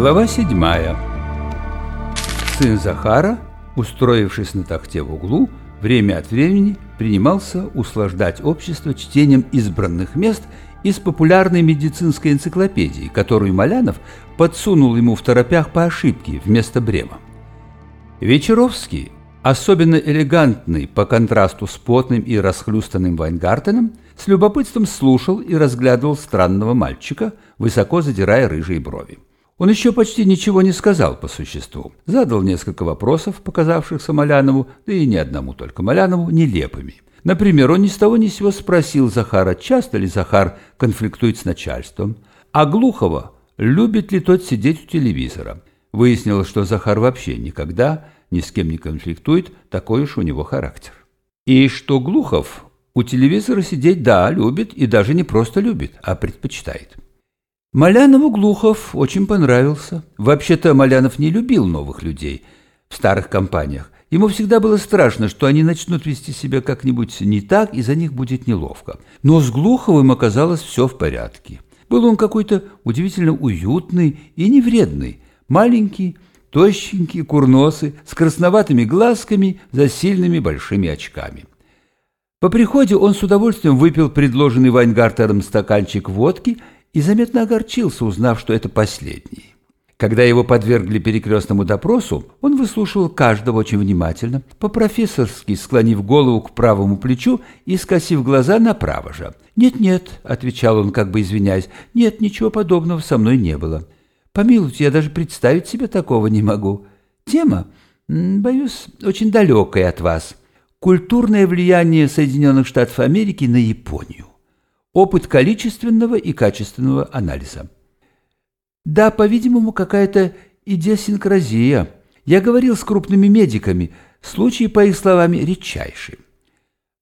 Глава седьмая. Сын Захара, устроившись на тахте в углу, время от времени принимался услаждать общество чтением избранных мест из популярной медицинской энциклопедии, которую Малянов подсунул ему в торопях по ошибке вместо Брема. Вечеровский, особенно элегантный по контрасту с потным и расхлюстанным Вайнгартеном, с любопытством слушал и разглядывал странного мальчика, высоко задирая рыжие брови. Он еще почти ничего не сказал по существу. Задал несколько вопросов, показавшихся Малянову, да и не одному только Малянову, нелепыми. Например, он ни с того ни с сего спросил Захара, часто ли Захар конфликтует с начальством, а Глухова, любит ли тот сидеть у телевизора. Выяснилось, что Захар вообще никогда ни с кем не конфликтует, такой уж у него характер. И что Глухов у телевизора сидеть, да, любит, и даже не просто любит, а предпочитает. Малянову Глухов очень понравился. Вообще-то Малянов не любил новых людей в старых компаниях. Ему всегда было страшно, что они начнут вести себя как-нибудь не так, и за них будет неловко. Но с Глуховым оказалось все в порядке. Был он какой-то удивительно уютный и невредный, маленький, тощенький, курносый, с красноватыми глазками за сильными большими очками. По приходе он с удовольствием выпил предложенный Вайнгартером стаканчик водки и заметно огорчился, узнав, что это последний. Когда его подвергли перекрестному допросу, он выслушивал каждого очень внимательно, по-профессорски склонив голову к правому плечу и скосив глаза направо же. «Нет-нет», — отвечал он, как бы извиняясь, — «нет, ничего подобного со мной не было. Помилуйте, я даже представить себе такого не могу. Тема, боюсь, очень далекая от вас. Культурное влияние Соединенных Штатов Америки на Японию. Опыт количественного и качественного анализа. Да, по-видимому, какая-то идиосинкразия. Я говорил с крупными медиками. Случаи, по их словам, редчайшие.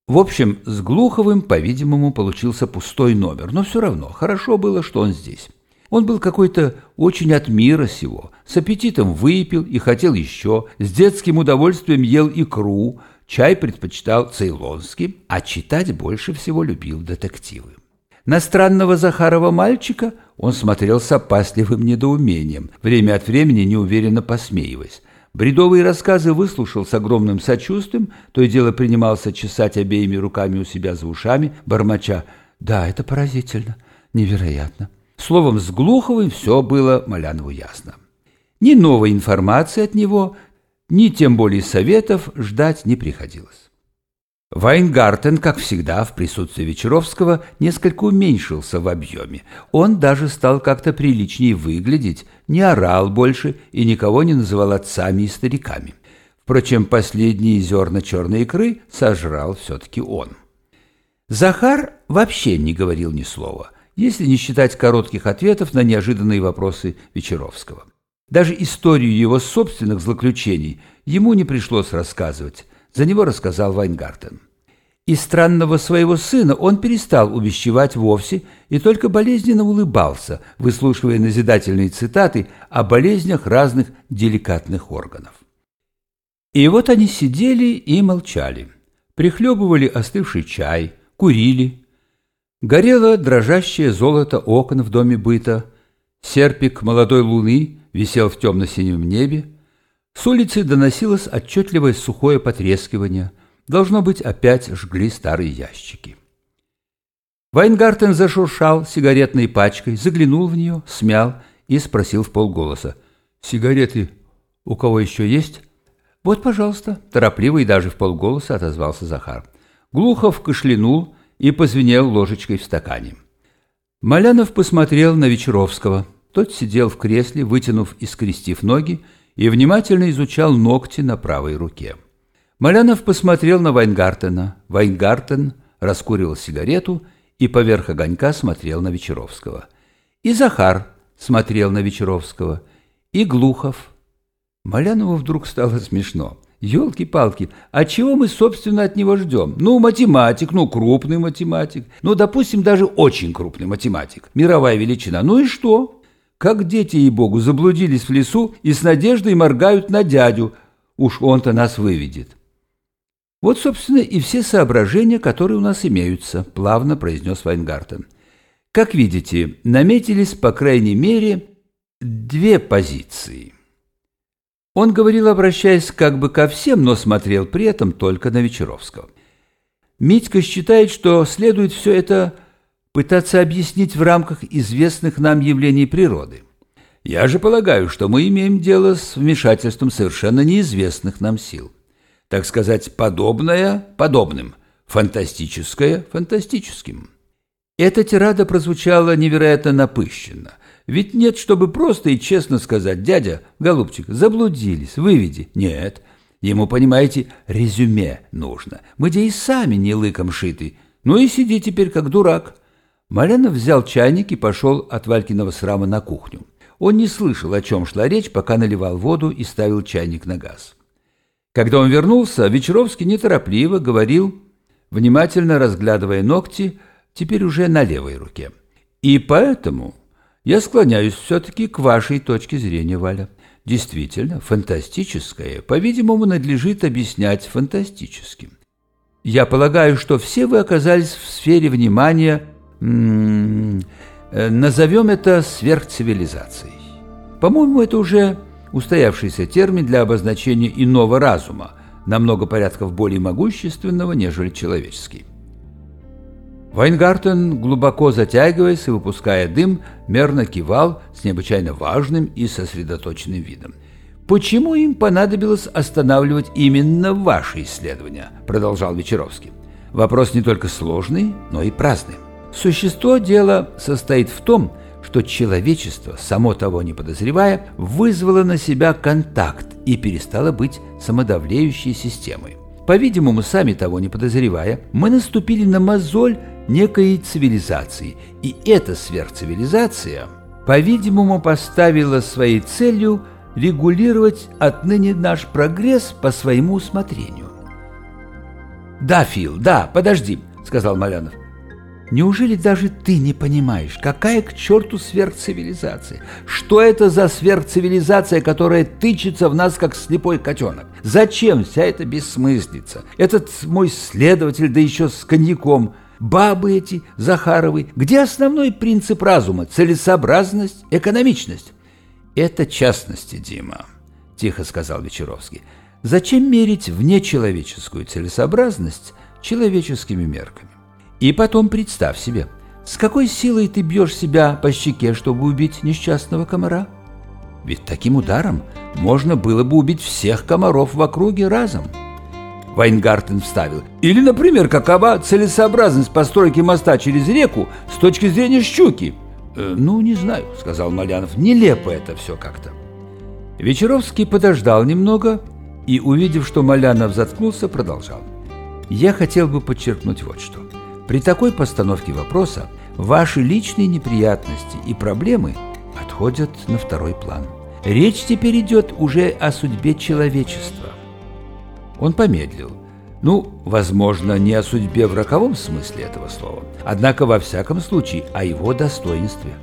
В общем, с Глуховым, по-видимому, получился пустой номер, но все равно хорошо было, что он здесь. Он был какой-то очень от мира сего, с аппетитом выпил и хотел еще, с детским удовольствием ел икру, чай предпочитал цейлонский, а читать больше всего любил детективы. На странного Захарова мальчика он смотрел с опасливым недоумением, время от времени неуверенно посмеиваясь. Бредовые рассказы выслушал с огромным сочувствием, то и дело принимался чесать обеими руками у себя за ушами, бормоча «Да, это поразительно, невероятно». Словом, с Глуховым все было Малянову ясно. Ни новой информации от него, ни тем более советов ждать не приходилось. Вайнгартен, как всегда, в присутствии Вечеровского несколько уменьшился в объеме. Он даже стал как-то приличнее выглядеть, не орал больше и никого не называл отцами и стариками. Впрочем, последние зерна черной икры сожрал все-таки он. Захар вообще не говорил ни слова, если не считать коротких ответов на неожиданные вопросы Вечеровского. Даже историю его собственных злоключений ему не пришлось рассказывать, за него рассказал Вайнгартен. И странного своего сына он перестал увещевать вовсе и только болезненно улыбался, выслушивая назидательные цитаты о болезнях разных деликатных органов. И вот они сидели и молчали, прихлебывали остывший чай, курили. Горело дрожащее золото окон в доме быта, серпик молодой луны висел в темно-синем небе, с улицы доносилось отчетливое сухое потрескивание. Должно быть, опять жгли старые ящики. Вайнгартен зашуршал сигаретной пачкой, заглянул в нее, смял и спросил в полголоса. «Сигареты у кого еще есть?» «Вот, пожалуйста», – торопливо и даже в полголоса отозвался Захар. Глухов кашлянул и позвенел ложечкой в стакане. Малянов посмотрел на Вечеровского. Тот сидел в кресле, вытянув и скрестив ноги, и внимательно изучал ногти на правой руке. Малянов посмотрел на Вайнгартена. Вайнгартен раскуривал сигарету и поверх огонька смотрел на Вечеровского. И Захар смотрел на Вечеровского, и Глухов. Малянову вдруг стало смешно. Ёлки-палки, а чего мы, собственно, от него ждем? Ну, математик, ну, крупный математик, ну, допустим, даже очень крупный математик, мировая величина. Ну и что? Как дети, ей-богу, заблудились в лесу и с надеждой моргают на дядю. Уж он-то нас выведет. Вот, собственно, и все соображения, которые у нас имеются, плавно произнес Вайнгартен. Как видите, наметились, по крайней мере, две позиции. Он говорил, обращаясь как бы ко всем, но смотрел при этом только на Вечеровского. Митька считает, что следует все это пытаться объяснить в рамках известных нам явлений природы. Я же полагаю, что мы имеем дело с вмешательством совершенно неизвестных нам сил. Так сказать, подобное подобным, фантастическое фантастическим. Эта тирада прозвучала невероятно напыщенно. Ведь нет, чтобы просто и честно сказать, дядя, голубчик, заблудились, выведи. Нет, ему, понимаете, резюме нужно. Мы где и сами не лыком шиты. Ну и сиди теперь как дурак. Малянов взял чайник и пошел от Валькиного срама на кухню. Он не слышал, о чем шла речь, пока наливал воду и ставил чайник на газ. Когда он вернулся, Вечеровский неторопливо говорил, внимательно разглядывая ногти, теперь уже на левой руке. «И поэтому я склоняюсь все-таки к вашей точке зрения, Валя. Действительно, фантастическое, по-видимому, надлежит объяснять фантастическим. Я полагаю, что все вы оказались в сфере внимания назовем это сверхцивилизацией. По-моему, это уже устоявшийся термин для обозначения иного разума, намного порядков более могущественного, нежели человеческий. Вайнгартен, глубоко затягиваясь и выпуская дым, мерно кивал с необычайно важным и сосредоточенным видом. «Почему им понадобилось останавливать именно ваши исследования?» – продолжал Вечеровский. «Вопрос не только сложный, но и праздный. Существо дела состоит в том, что человечество, само того не подозревая, вызвало на себя контакт и перестало быть самодавлеющей системой. По-видимому, сами того не подозревая, мы наступили на мозоль некой цивилизации, и эта сверхцивилизация, по-видимому, поставила своей целью регулировать отныне наш прогресс по своему усмотрению. «Да, Фил, да, подожди», — сказал Малянов. Неужели даже ты не понимаешь, какая к черту сверхцивилизация? Что это за сверхцивилизация, которая тычется в нас, как слепой котенок? Зачем вся эта бессмыслица? Этот мой следователь, да еще с коньяком. Бабы эти, Захаровы. Где основной принцип разума? Целесообразность, экономичность? Это частности, Дима, тихо сказал Вечеровский. Зачем мерить внечеловеческую целесообразность человеческими мерками? И потом представь себе, с какой силой ты бьешь себя по щеке, чтобы убить несчастного комара? Ведь таким ударом можно было бы убить всех комаров в округе разом. Вайнгартен вставил. Или, например, какова целесообразность постройки моста через реку с точки зрения щуки? «Э, «Ну, не знаю», — сказал Малянов. «Нелепо это все как-то». Вечеровский подождал немного и, увидев, что Малянов заткнулся, продолжал. «Я хотел бы подчеркнуть вот что. При такой постановке вопроса ваши личные неприятности и проблемы отходят на второй план. Речь теперь идет уже о судьбе человечества. Он помедлил. Ну, возможно, не о судьбе в роковом смысле этого слова, однако во всяком случае о его достоинстве.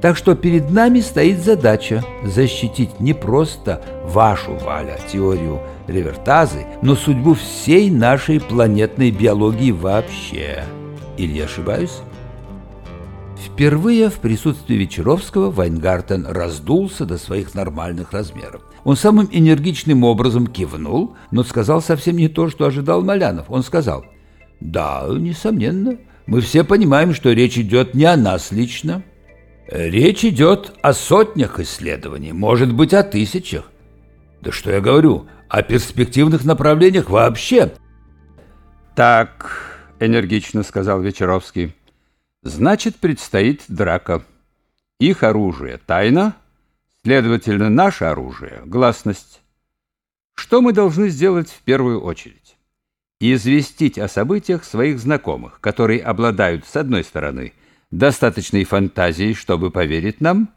Так что перед нами стоит задача защитить не просто вашу, Валя, теорию Ревертазы, но судьбу всей нашей планетной биологии вообще. Или я ошибаюсь? Впервые в присутствии Вечеровского Вайнгартен раздулся до своих нормальных размеров. Он самым энергичным образом кивнул, но сказал совсем не то, что ожидал Малянов. Он сказал, «Да, несомненно, мы все понимаем, что речь идет не о нас лично. Речь идет о сотнях исследований, может быть, о тысячах. Да что я говорю, о перспективных направлениях вообще». «Так, энергично сказал Вечеровский. Значит, предстоит драка. Их оружие — тайна, следовательно, наше оружие — гласность. Что мы должны сделать в первую очередь? Известить о событиях своих знакомых, которые обладают, с одной стороны, достаточной фантазией, чтобы поверить нам,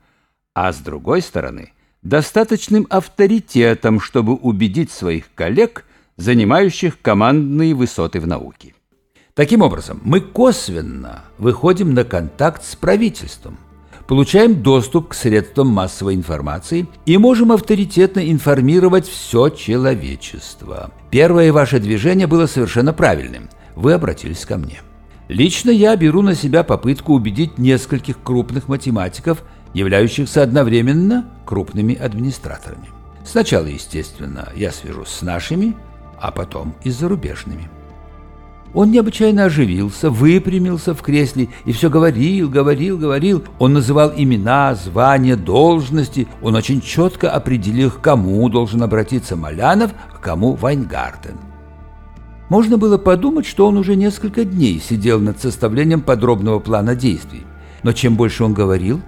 а с другой стороны, достаточным авторитетом, чтобы убедить своих коллег, занимающих командные высоты в науке. Таким образом, мы косвенно выходим на контакт с правительством, получаем доступ к средствам массовой информации и можем авторитетно информировать все человечество. Первое ваше движение было совершенно правильным. Вы обратились ко мне. Лично я беру на себя попытку убедить нескольких крупных математиков являющихся одновременно крупными администраторами. Сначала, естественно, я свяжусь с нашими, а потом и с зарубежными. Он необычайно оживился, выпрямился в кресле и все говорил, говорил, говорил. Он называл имена, звания, должности. Он очень четко определил, к кому должен обратиться Малянов, к кому Вайнгартен. Можно было подумать, что он уже несколько дней сидел над составлением подробного плана действий. Но чем больше он говорил,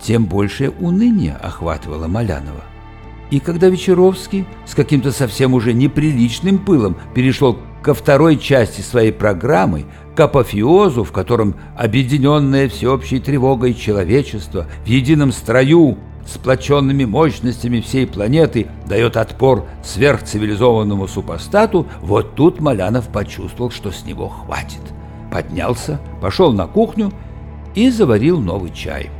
тем большее уныние охватывало Малянова. И когда Вечеровский с каким-то совсем уже неприличным пылом перешел ко второй части своей программы, к апофеозу, в котором объединенное всеобщей тревогой человечество в едином строю сплоченными мощностями всей планеты дает отпор сверхцивилизованному супостату, вот тут Малянов почувствовал, что с него хватит. Поднялся, пошел на кухню и заварил новый чай.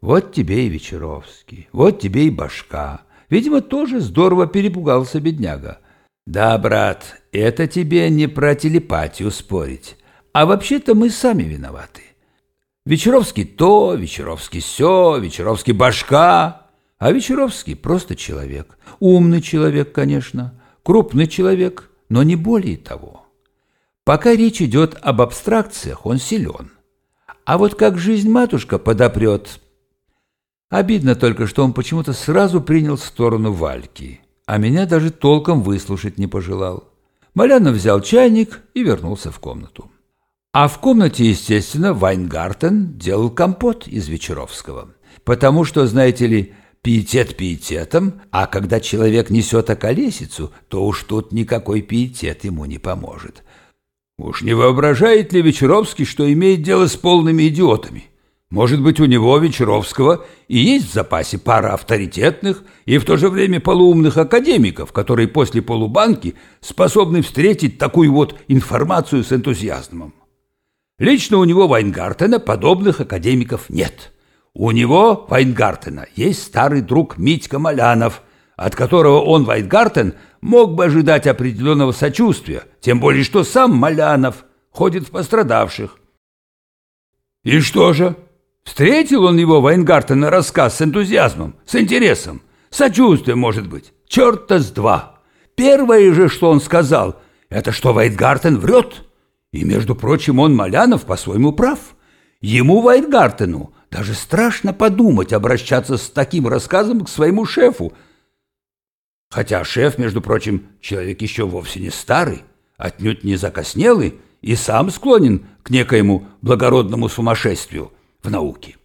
Вот тебе и Вечеровский, вот тебе и башка. Видимо, тоже здорово перепугался бедняга. Да, брат, это тебе не про телепатию спорить. А вообще-то мы сами виноваты. Вечеровский то, Вечеровский сё, Вечеровский башка. А Вечеровский просто человек. Умный человек, конечно, крупный человек, но не более того. Пока речь идет об абстракциях, он силен. А вот как жизнь матушка подопрет... Обидно только, что он почему-то сразу принял сторону Вальки, а меня даже толком выслушать не пожелал. Малянов взял чайник и вернулся в комнату. А в комнате, естественно, Вайнгартен делал компот из Вечеровского. Потому что, знаете ли, пиетет пиететом, а когда человек несет околесицу, то уж тут никакой пиетет ему не поможет. Уж не воображает ли Вечеровский, что имеет дело с полными идиотами? Может быть, у него, Вечеровского, и есть в запасе пара авторитетных и в то же время полуумных академиков, которые после полубанки способны встретить такую вот информацию с энтузиазмом. Лично у него Вайнгартена подобных академиков нет. У него, Вайнгартена, есть старый друг Митька Малянов, от которого он, Вайнгартен, мог бы ожидать определенного сочувствия, тем более что сам Малянов ходит в пострадавших. И что же? Встретил он его, Вайнгартена, рассказ с энтузиазмом, с интересом, сочувствием, может быть. Черта с два. Первое же, что он сказал, это что Вайнгартен врет. И, между прочим, он, Малянов, по-своему прав. Ему, Вайнгартену, даже страшно подумать обращаться с таким рассказом к своему шефу. Хотя шеф, между прочим, человек еще вовсе не старый, отнюдь не закоснелый и сам склонен к некоему благородному сумасшествию в науке.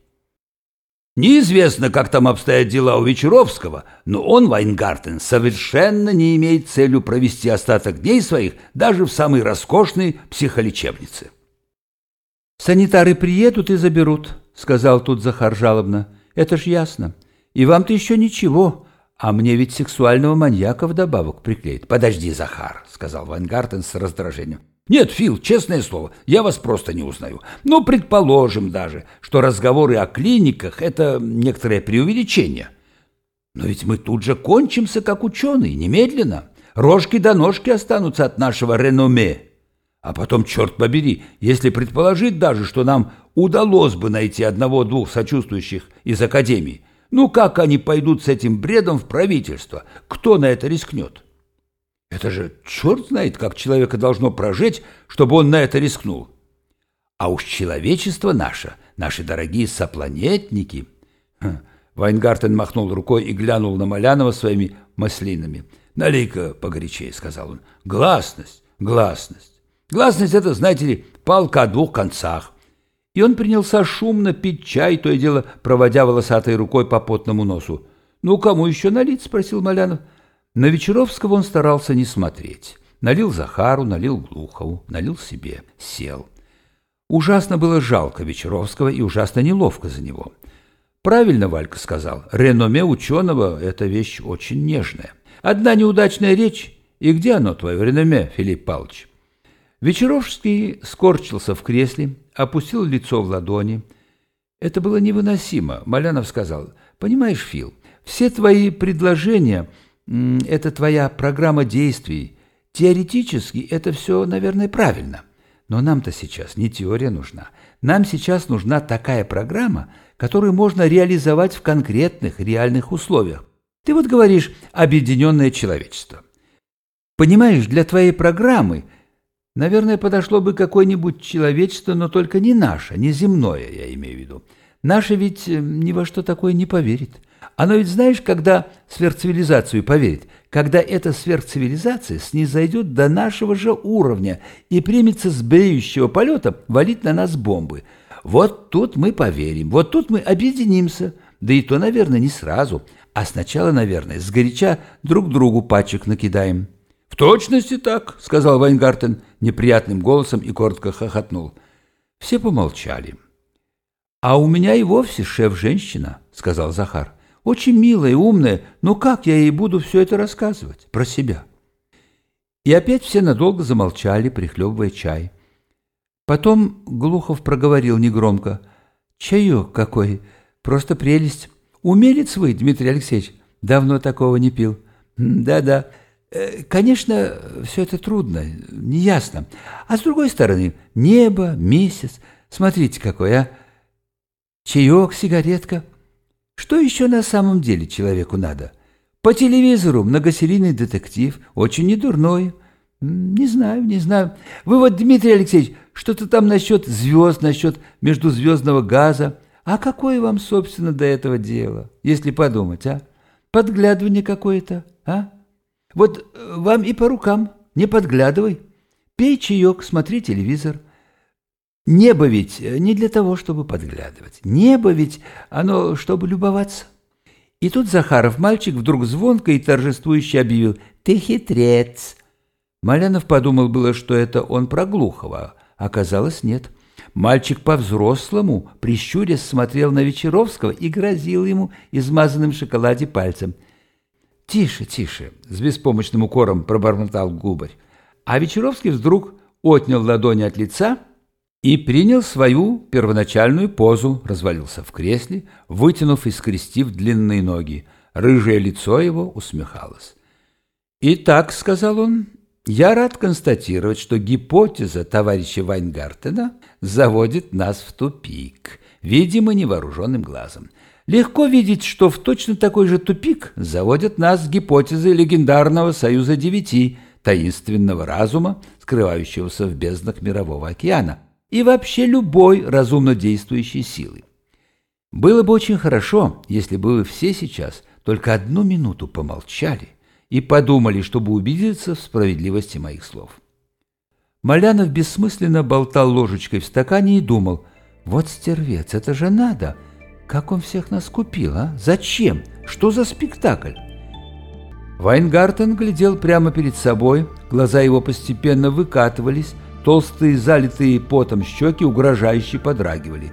Неизвестно, как там обстоят дела у Вечеровского, но он, Вайнгартен, совершенно не имеет целью провести остаток дней своих даже в самой роскошной психолечебнице. «Санитары приедут и заберут», — сказал тут Захар жалобно. «Это ж ясно. И вам-то еще ничего, а мне ведь сексуального маньяка вдобавок приклеит». «Подожди, Захар», — сказал Вайнгартен с раздражением. Нет, Фил, честное слово, я вас просто не узнаю. Ну, предположим даже, что разговоры о клиниках – это некоторое преувеличение. Но ведь мы тут же кончимся, как ученые, немедленно. Рожки до ножки останутся от нашего реноме. А потом, черт побери, если предположить даже, что нам удалось бы найти одного-двух сочувствующих из Академии, ну как они пойдут с этим бредом в правительство? Кто на это рискнет? Это же черт знает, как человека должно прожить, чтобы он на это рискнул. А уж человечество наше, наши дорогие сопланетники... Вайнгартен махнул рукой и глянул на Малянова своими маслинами. «Налей-ка погорячее», — сказал он. «Гласность, гласность. Гласность — это, знаете ли, палка о двух концах». И он принялся шумно пить чай, то и дело проводя волосатой рукой по потному носу. «Ну, кому еще налить?» — спросил Малянов. На Вечеровского он старался не смотреть. Налил Захару, налил Глухову, налил себе, сел. Ужасно было жалко Вечеровского и ужасно неловко за него. Правильно Валька сказал, реноме ученого – это вещь очень нежная. Одна неудачная речь, и где оно, твое реноме, Филипп Павлович? Вечеровский скорчился в кресле, опустил лицо в ладони. Это было невыносимо. Малянов сказал, понимаешь, Фил, все твои предложения – это твоя программа действий. Теоретически это все, наверное, правильно. Но нам-то сейчас не теория нужна. Нам сейчас нужна такая программа, которую можно реализовать в конкретных, реальных условиях. Ты вот говоришь «объединенное человечество». Понимаешь, для твоей программы, наверное, подошло бы какое-нибудь человечество, но только не наше, не земное, я имею в виду. Наше ведь э, ни во что такое не поверит. Оно ведь, знаешь, когда сверхцивилизацию поверит, когда эта сверхцивилизация снизойдет до нашего же уровня и примется с бреющего полета валить на нас бомбы. Вот тут мы поверим, вот тут мы объединимся, да и то, наверное, не сразу, а сначала, наверное, сгоряча друг другу пачек накидаем. «В точности так», — сказал Вайнгартен неприятным голосом и коротко хохотнул. Все помолчали. «А у меня и вовсе шеф-женщина», — сказал Захар. «Очень милая и умная, но как я ей буду все это рассказывать про себя?» И опять все надолго замолчали, прихлебывая чай. Потом Глухов проговорил негромко. «Чаек какой! Просто прелесть! Умелец вы, Дмитрий Алексеевич! Давно такого не пил. Да-да, э, конечно, все это трудно, неясно. А с другой стороны, небо, месяц, смотрите какой, а! Чаек, сигаретка. Что еще на самом деле человеку надо? По телевизору многосерийный детектив, очень недурной. Не знаю, не знаю. Вы вот, Дмитрий Алексеевич, что-то там насчет звезд, насчет междузвездного газа. А какое вам, собственно, до этого дело, если подумать, а? Подглядывание какое-то, а? Вот э, вам и по рукам, не подглядывай. Пей чаек, смотри телевизор – Небо ведь э, не для того, чтобы подглядывать. Небо ведь оно, чтобы любоваться. И тут Захаров, мальчик, вдруг звонко и торжествующе объявил «Ты хитрец!». Малянов подумал было, что это он про Глухова. Оказалось, нет. Мальчик по-взрослому, прищурясь, смотрел на Вечеровского и грозил ему измазанным шоколаде пальцем. «Тише, тише!» — с беспомощным укором пробормотал губарь. А Вечеровский вдруг отнял ладони от лица — и принял свою первоначальную позу, развалился в кресле, вытянув и скрестив длинные ноги. Рыжее лицо его усмехалось. «Итак», — сказал он, — «я рад констатировать, что гипотеза товарища Вайнгартена заводит нас в тупик, видимо, невооруженным глазом. Легко видеть, что в точно такой же тупик заводят нас гипотезы легендарного Союза Девяти, таинственного разума, скрывающегося в безднах Мирового океана» и вообще любой разумно действующей силы. Было бы очень хорошо, если бы вы все сейчас только одну минуту помолчали и подумали, чтобы убедиться в справедливости моих слов. Малянов бессмысленно болтал ложечкой в стакане и думал, вот стервец, это же надо. Как он всех нас купил, а? Зачем? Что за спектакль? Вайнгартен глядел прямо перед собой, глаза его постепенно выкатывались, Толстые, залитые потом щеки угрожающе подрагивали.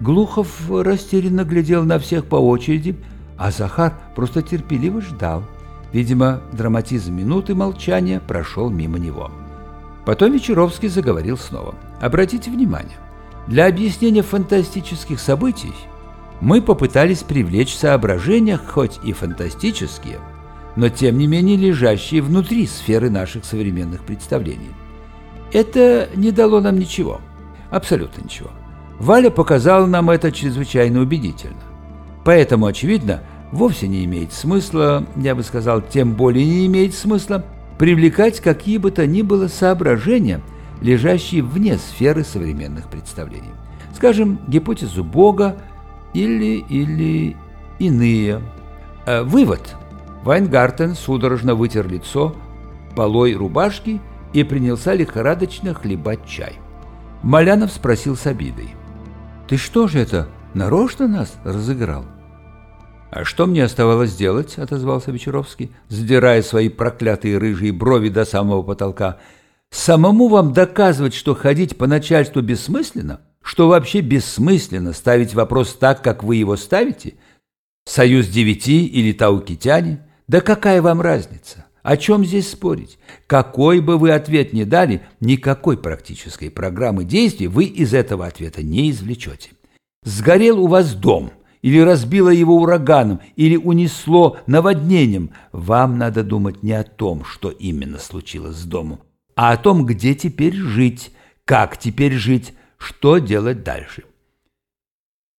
Глухов растерянно глядел на всех по очереди, а Захар просто терпеливо ждал. Видимо, драматизм минуты молчания прошел мимо него. Потом Вечеровский заговорил снова. Обратите внимание, для объяснения фантастических событий мы попытались привлечь соображения, хоть и фантастические, но тем не менее лежащие внутри сферы наших современных представлений. Это не дало нам ничего. Абсолютно ничего. Валя показала нам это чрезвычайно убедительно. Поэтому, очевидно, вовсе не имеет смысла, я бы сказал, тем более не имеет смысла, привлекать какие бы то ни было соображения, лежащие вне сферы современных представлений. Скажем, гипотезу Бога или, или иные. Э, вывод. Вайнгартен судорожно вытер лицо полой рубашки принялся лихорадочно хлебать чай. Малянов спросил с обидой. «Ты что же это, нарочно нас разыграл?» «А что мне оставалось делать?» — отозвался Вечеровский, задирая свои проклятые рыжие брови до самого потолка. «Самому вам доказывать, что ходить по начальству бессмысленно? Что вообще бессмысленно ставить вопрос так, как вы его ставите? Союз девяти или таукитяне? Да какая вам разница? О чем здесь спорить? Какой бы вы ответ ни дали, никакой практической программы действий вы из этого ответа не извлечете. Сгорел у вас дом, или разбило его ураганом, или унесло наводнением. Вам надо думать не о том, что именно случилось с домом, а о том, где теперь жить, как теперь жить, что делать дальше.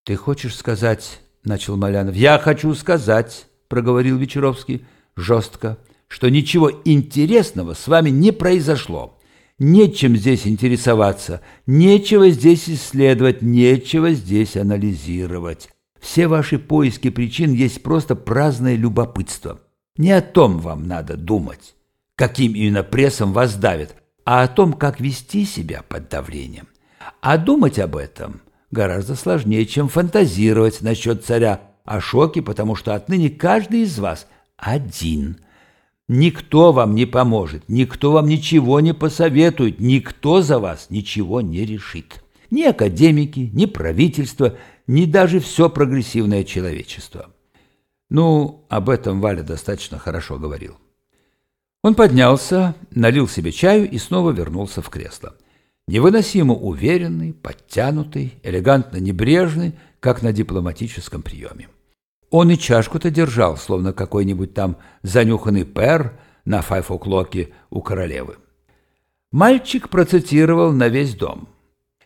«Ты хочешь сказать...» — начал Малянов. «Я хочу сказать...» — проговорил Вечеровский жестко, что ничего интересного с вами не произошло. Нечем здесь интересоваться, нечего здесь исследовать, нечего здесь анализировать. Все ваши поиски причин есть просто праздное любопытство. Не о том вам надо думать, каким именно прессом вас давят, а о том, как вести себя под давлением. А думать об этом гораздо сложнее, чем фантазировать насчет царя Ашоки, потому что отныне каждый из вас один. Никто вам не поможет, никто вам ничего не посоветует, никто за вас ничего не решит. Ни академики, ни правительство, ни даже все прогрессивное человечество. Ну, об этом Валя достаточно хорошо говорил. Он поднялся, налил себе чаю и снова вернулся в кресло. Невыносимо уверенный, подтянутый, элегантно небрежный, как на дипломатическом приеме. Он и чашку-то держал, словно какой-нибудь там занюханный пер на файфоклоке у королевы. Мальчик процитировал на весь дом.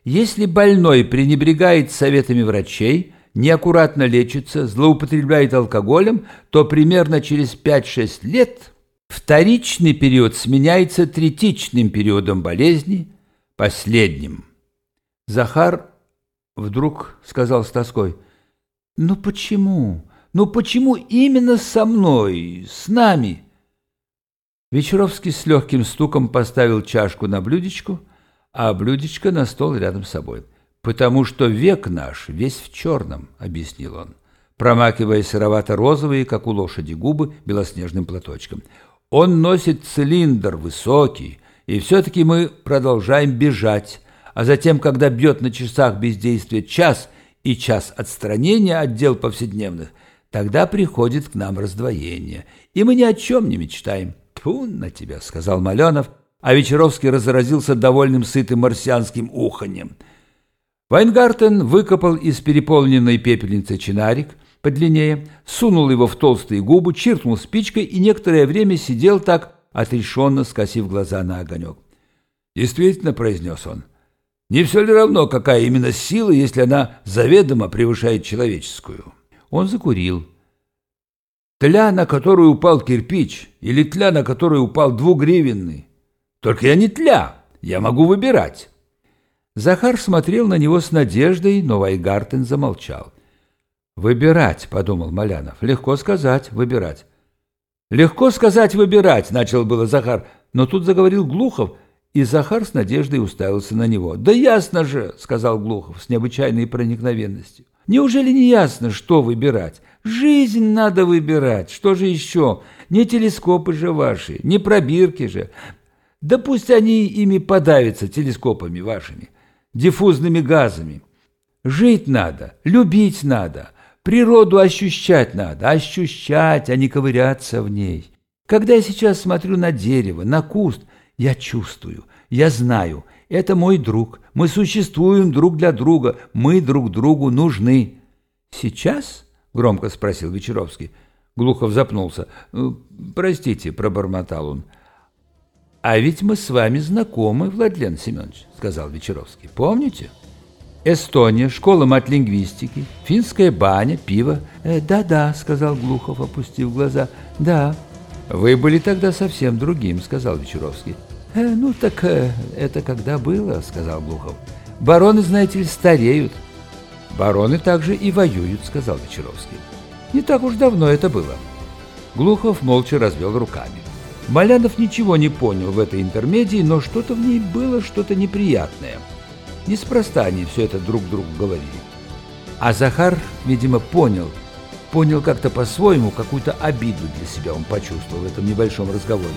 Если больной пренебрегает советами врачей, неаккуратно лечится, злоупотребляет алкоголем, то примерно через 5-6 лет вторичный период сменяется третичным периодом болезни, последним. Захар вдруг сказал с тоской, «Ну почему? Ну почему именно со мной, с нами?» Вечеровский с легким стуком поставил чашку на блюдечку, а блюдечко на стол рядом с собой. «Потому что век наш весь в черном», — объяснил он, промакивая сыровато-розовые, как у лошади, губы белоснежным платочком. «Он носит цилиндр высокий, и все-таки мы продолжаем бежать, а затем, когда бьет на часах бездействия час и час отстранения от дел повседневных, тогда приходит к нам раздвоение, и мы ни о чем не мечтаем». «Тьфу на тебя», — сказал Маленов, а Вечеровский разразился довольным сытым марсианским уханьем — Вайнгартен выкопал из переполненной пепельницы чинарик подлиннее, сунул его в толстые губы, чиркнул спичкой и некоторое время сидел так, отрешенно скосив глаза на огонек. «Действительно», — произнес он, — «не все ли равно, какая именно сила, если она заведомо превышает человеческую?» Он закурил. «Тля, на которую упал кирпич, или тля, на которую упал двугривенный? Только я не тля, я могу выбирать». Захар смотрел на него с надеждой, но Вайгартен замолчал. «Выбирать», — подумал Малянов. «Легко сказать, выбирать». «Легко сказать, выбирать», — начал было Захар, но тут заговорил Глухов, и Захар с надеждой уставился на него. «Да ясно же», — сказал Глухов с необычайной проникновенностью. «Неужели не ясно, что выбирать? Жизнь надо выбирать. Что же еще? Не телескопы же ваши, не пробирки же. Да пусть они ими подавятся, телескопами вашими диффузными газами. Жить надо, любить надо, природу ощущать надо, ощущать, а не ковыряться в ней. Когда я сейчас смотрю на дерево, на куст, я чувствую, я знаю, это мой друг, мы существуем друг для друга, мы друг другу нужны. «Сейчас?» — громко спросил Вечеровский. Глухов запнулся. «Э, «Простите», — пробормотал он. «А ведь мы с вами знакомы, Владлен Семенович», — сказал Вечеровский. «Помните? Эстония, школа мат-лингвистики, финская баня, пиво». «Э, «Да-да», — сказал Глухов, опустив глаза. «Да». «Вы были тогда совсем другим», — сказал Вечеровский. «Э, «Ну так э, это когда было», — сказал Глухов. «Бароны, знаете ли, стареют». «Бароны также и воюют», — сказал Вечеровский. «Не так уж давно это было». Глухов молча развел руками. Малянов ничего не понял в этой интермедии, но что-то в ней было, что-то неприятное. Неспроста они все это друг другу говорили. А Захар, видимо, понял, понял как-то по-своему, какую-то обиду для себя он почувствовал в этом небольшом разговоре.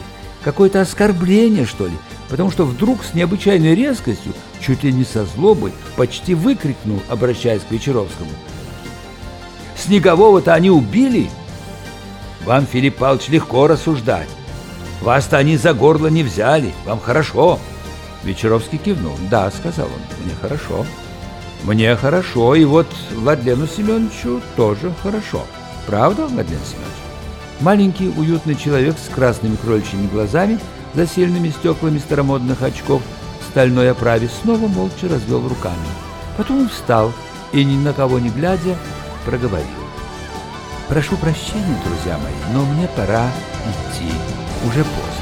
Какое-то оскорбление, что ли, потому что вдруг с необычайной резкостью, чуть ли не со злобой, почти выкрикнул, обращаясь к Вечеровскому. «Снегового-то они убили? Вам, Филипп Павлович, легко рассуждать. Вас-то они за горло не взяли, вам хорошо. Вечеровский кивнул. Да, сказал он, мне хорошо. Мне хорошо, и вот Владлену Семеновичу тоже хорошо. Правда, Владлен Семенович? Маленький уютный человек с красными кроличьими глазами, за сильными стеклами старомодных очков в стальной оправе, снова молча развел руками. Потом он встал, и ни на кого не глядя проговорил. «Прошу прощения, друзья мои, но мне пора идти. Уже поздно».